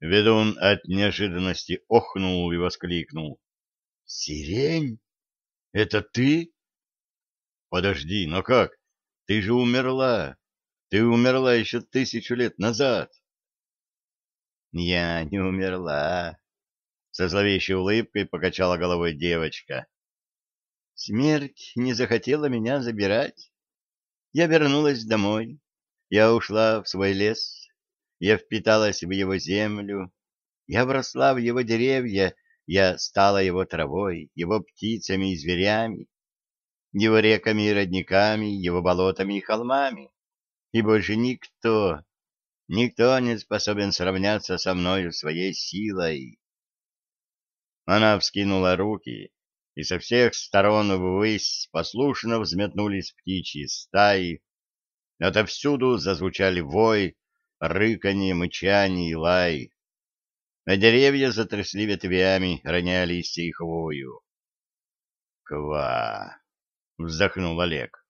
Ведун от неожиданности охнул и воскликнул. — Сирень? Это ты? — Подожди, но как? Ты же умерла. Ты умерла еще тысячу лет назад. — Я не умерла. Со зловещей улыбкой покачала головой девочка. Смерть не захотела меня забирать. Я вернулась домой. Я ушла в свой лес. Я впиталась в его землю. Я вросла в его деревья. Я стала его травой, его птицами и зверями, его реками и родниками, его болотами и холмами. И больше никто, никто не способен сравняться со мною своей силой. Она вскинула руки, и со всех сторон ввысь послушно взметнулись птичьи стаи. Отовсюду зазвучали вой, рыканье, мычание и лай. На деревья затрясли ветвями, роняя листья и хвою. «Ква!» — вздохнул Олег.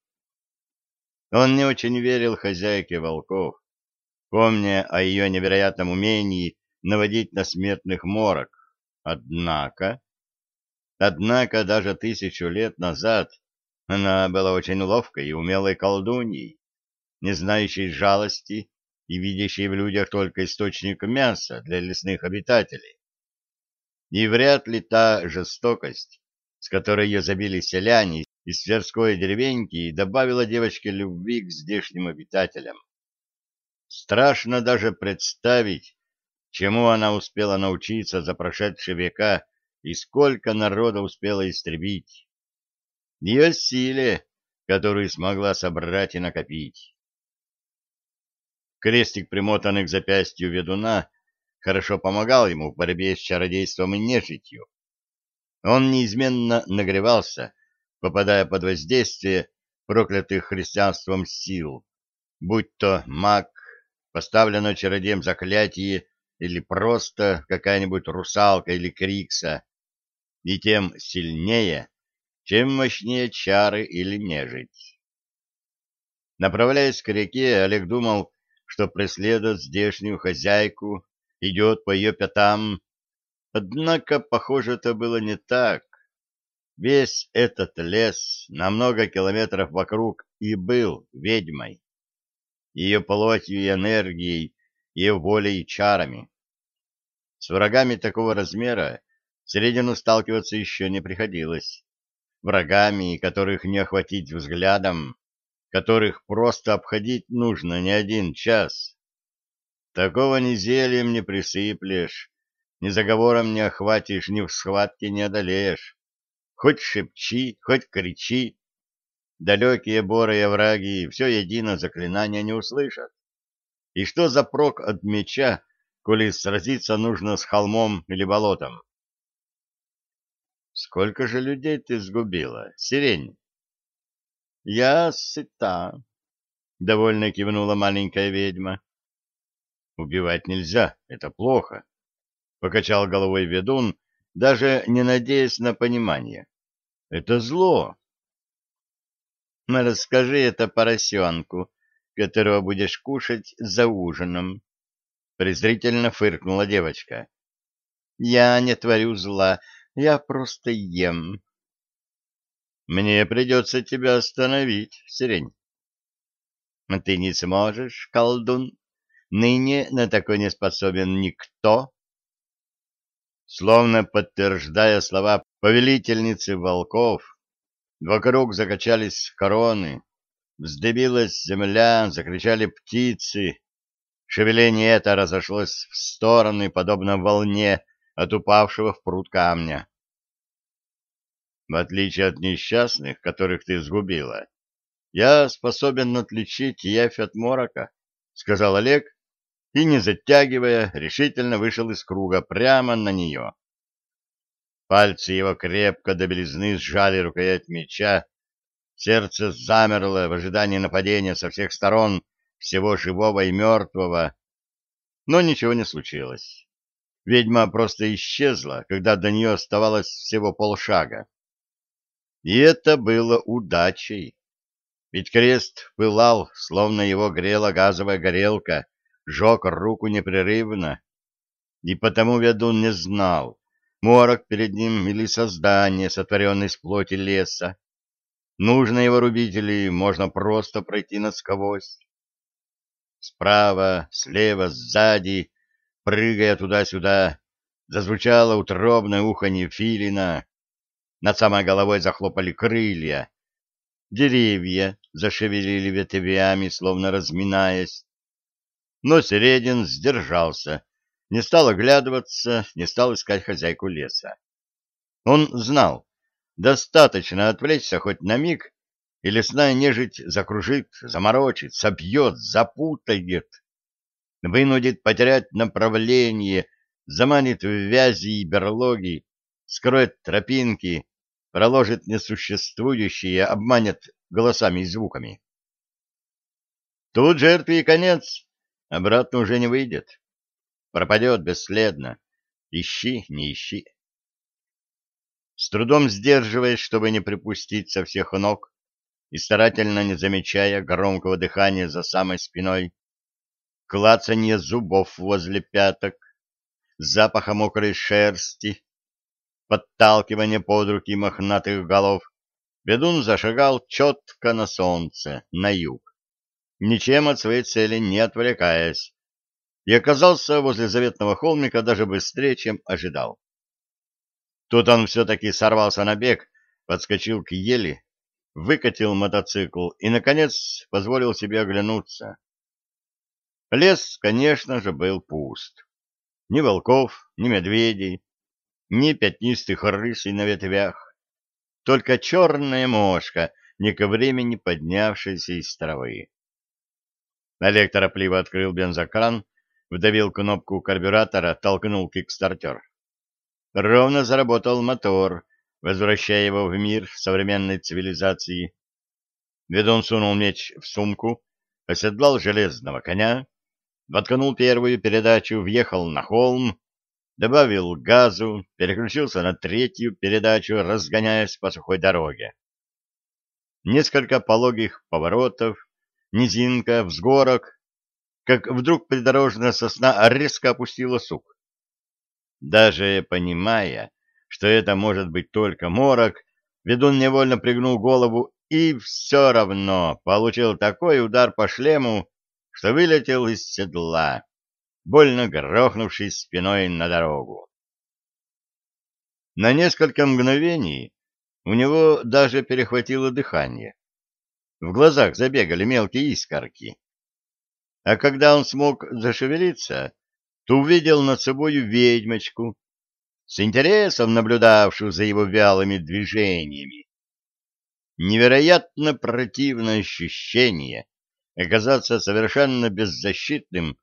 Он не очень верил хозяйке волков, помня о ее невероятном умении наводить на смертных морок. Однако... Однако даже тысячу лет назад она была очень ловкой и умелой колдуньей, не знающей жалости и видящей в людях только источник мяса для лесных обитателей. И вряд ли та жестокость, с которой ее забили селяне из Тверской деревеньки, добавила девочке любви к здешним обитателям. Страшно даже представить, чему она успела научиться за прошедшие века и сколько народа успела истребить. Ее силе, которую смогла собрать и накопить. Крестик, примотанный к запястью ведуна, хорошо помогал ему в борьбе с чародейством и нежитью. Он неизменно нагревался, попадая под воздействие проклятых христианством сил, будь то маг, поставленное чародеем заклятие или просто какая-нибудь русалка или крикса, и тем сильнее, чем мощнее чары или нежить. Направляясь к реке, Олег думал, что преследует здешнюю хозяйку, идет по ее пятам. Однако, похоже, это было не так. Весь этот лес на много километров вокруг и был ведьмой. Ее плотью и энергией, ее волей и чарами. С врагами такого размера Средину сталкиваться еще не приходилось. Врагами, которых не охватить взглядом, которых просто обходить нужно не один час. Такого ни зельем не присыплешь, ни заговором не охватишь, ни в схватке не одолеешь. Хоть шепчи, хоть кричи. Далекие борые враги все едино заклинания не услышат. И что за прок от меча, коли сразиться нужно с холмом или болотом? Сколько же людей ты сгубила, сирень? Я сыта, — довольно кивнула маленькая ведьма. Убивать нельзя, это плохо, — покачал головой ведун, даже не надеясь на понимание. Это зло. Расскажи это поросенку, которого будешь кушать за ужином, — презрительно фыркнула девочка. Я не творю зла, я просто ем. Мне придется тебя остановить, сирень. Ты не сможешь, колдун. Ныне на такой не способен никто. Словно подтверждая слова повелительницы волков, вокруг закачались короны, вздыбилась земля, закричали птицы. Шевеление это разошлось в стороны, подобно волне от упавшего в пруд камня. В отличие от несчастных, которых ты сгубила, я способен отличить явь от морока, — сказал Олег, и, не затягивая, решительно вышел из круга прямо на нее. Пальцы его крепко до белизны сжали рукоять меча, сердце замерло в ожидании нападения со всех сторон всего живого и мертвого, но ничего не случилось. Ведьма просто исчезла, когда до нее оставалось всего полшага. И это было удачей. Ведь крест пылал, словно его грела газовая горелка, жег руку непрерывно. и потому ведун не знал, морок перед ним или создание, сотворенное из плоти леса. Нужно его рубить или можно просто пройти насквозь. Справа, слева, сзади, прыгая туда-сюда, зазвучало утробное уханье филина. Над самой головой захлопали крылья. Деревья зашевелили ветвями, словно разминаясь. Но Середин сдержался, не стал оглядываться, не стал искать хозяйку леса. Он знал, достаточно отвлечься хоть на миг, и лесная нежить закружит, заморочит, собьет, запутает, вынудит потерять направление, заманит в вязи и берлоги, скроет тропинки, проложит несуществующие, обманет голосами и звуками. Тут жертве и конец, обратно уже не выйдет. Пропадет бесследно. Ищи, не ищи. С трудом сдерживаясь, чтобы не припустить со всех ног, и старательно не замечая громкого дыхания за самой спиной, клацанье зубов возле пяток, запаха мокрой шерсти, подталкивание под руки мохнатых голов, ведун зашагал четко на солнце, на юг, ничем от своей цели не отвлекаясь, и оказался возле заветного холмика даже быстрее, чем ожидал. Тут он все-таки сорвался на бег, подскочил к ели, выкатил мотоцикл и, наконец, позволил себе оглянуться. Лес, конечно же, был пуст. Ни волков, ни медведей, ни пятнистых рысей на ветвях. Только черная мошка, не ко времени поднявшаяся из травы. Олег торопливо открыл бензокран, вдавил кнопку карбюратора, толкнул кикстартер. Ровно заработал мотор, возвращая его в мир современной цивилизации. Ведун сунул меч в сумку, оседлал железного коня, воткнул первую передачу, въехал на холм, добавил газу, переключился на третью передачу, разгоняясь по сухой дороге. Несколько пологих поворотов, низинка, взгорок, как вдруг придорожная сосна резко опустила сук. Даже понимая, что это может быть только морок, ведун невольно пригнул голову и все равно получил такой удар по шлему, что вылетел из седла, больно грохнувшись спиной на дорогу. На несколько мгновений у него даже перехватило дыхание. В глазах забегали мелкие искорки. А когда он смог зашевелиться, то увидел над собою ведьмочку, с интересом наблюдавшую за его вялыми движениями. Невероятно противное ощущение оказаться совершенно беззащитным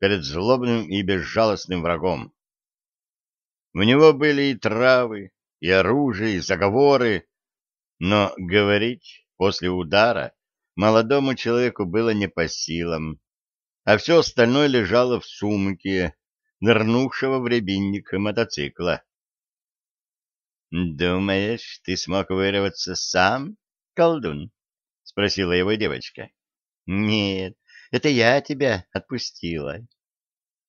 перед злобным и безжалостным врагом. У него были и травы, и оружие, и заговоры, но говорить после удара молодому человеку было не по силам а все остальное лежало в сумке, нырнувшего в рябинник мотоцикла. — Думаешь, ты смог вырваться сам, колдун? — спросила его девочка. — Нет, это я тебя отпустила.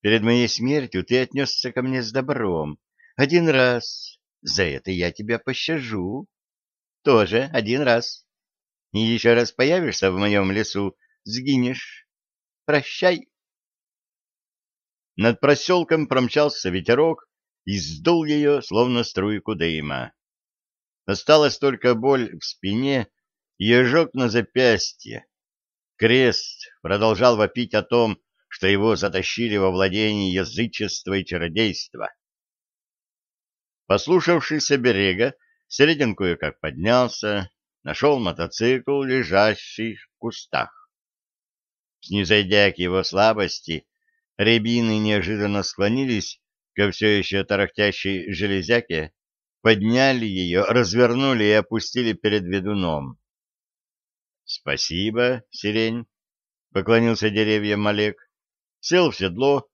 Перед моей смертью ты отнесся ко мне с добром. Один раз. За это я тебя пощажу. Тоже один раз. И еще раз появишься в моем лесу, сгинешь. Прощай. Над проселком промчался ветерок и сдул ее, словно струйку дыма. Осталась только боль в спине и ожог на запястье. Крест продолжал вопить о том, что его затащили во владение язычества и чародейства. Послушавшийся берега, Середин кое-как поднялся, нашел мотоцикл, лежащий в кустах. Снизойдя к его слабости, рябины неожиданно склонились ко все еще тарахтящей железяке, подняли ее, развернули и опустили перед ведуном. — Спасибо, сирень, — поклонился деревьям Олег, сел в седло,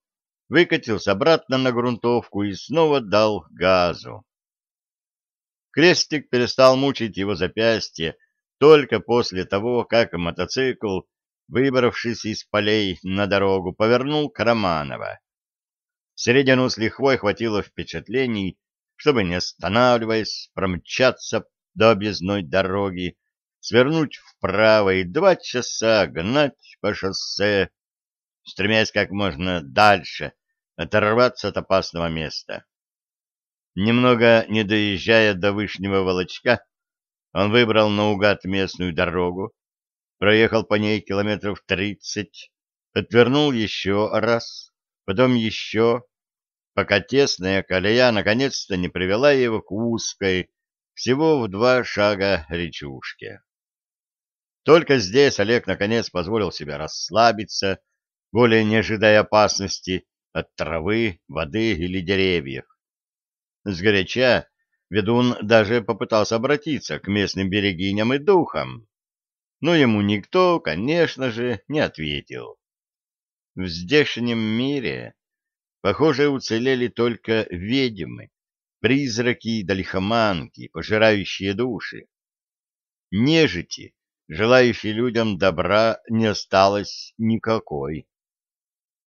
выкатился обратно на грунтовку и снова дал газу. Крестик перестал мучить его запястье только после того, как мотоцикл выбравшись из полей на дорогу, повернул к Романова. Середину с лихвой хватило впечатлений, чтобы, не останавливаясь, промчаться до объездной дороги, свернуть вправо и два часа гнать по шоссе, стремясь как можно дальше оторваться от опасного места. Немного не доезжая до Вышнего Волочка, он выбрал наугад местную дорогу, проехал по ней километров тридцать, отвернул еще раз, потом еще, пока тесная колея наконец-то не привела его к узкой, всего в два шага речушке. Только здесь Олег наконец позволил себе расслабиться, более не ожидая опасности от травы, воды или деревьев. Сгоряча ведун даже попытался обратиться к местным берегиням и духам, но ему никто, конечно же, не ответил. В здешнем мире, похоже, уцелели только ведьмы, призраки да лихоманки, пожирающие души. Нежити желающей людям добра не осталось никакой.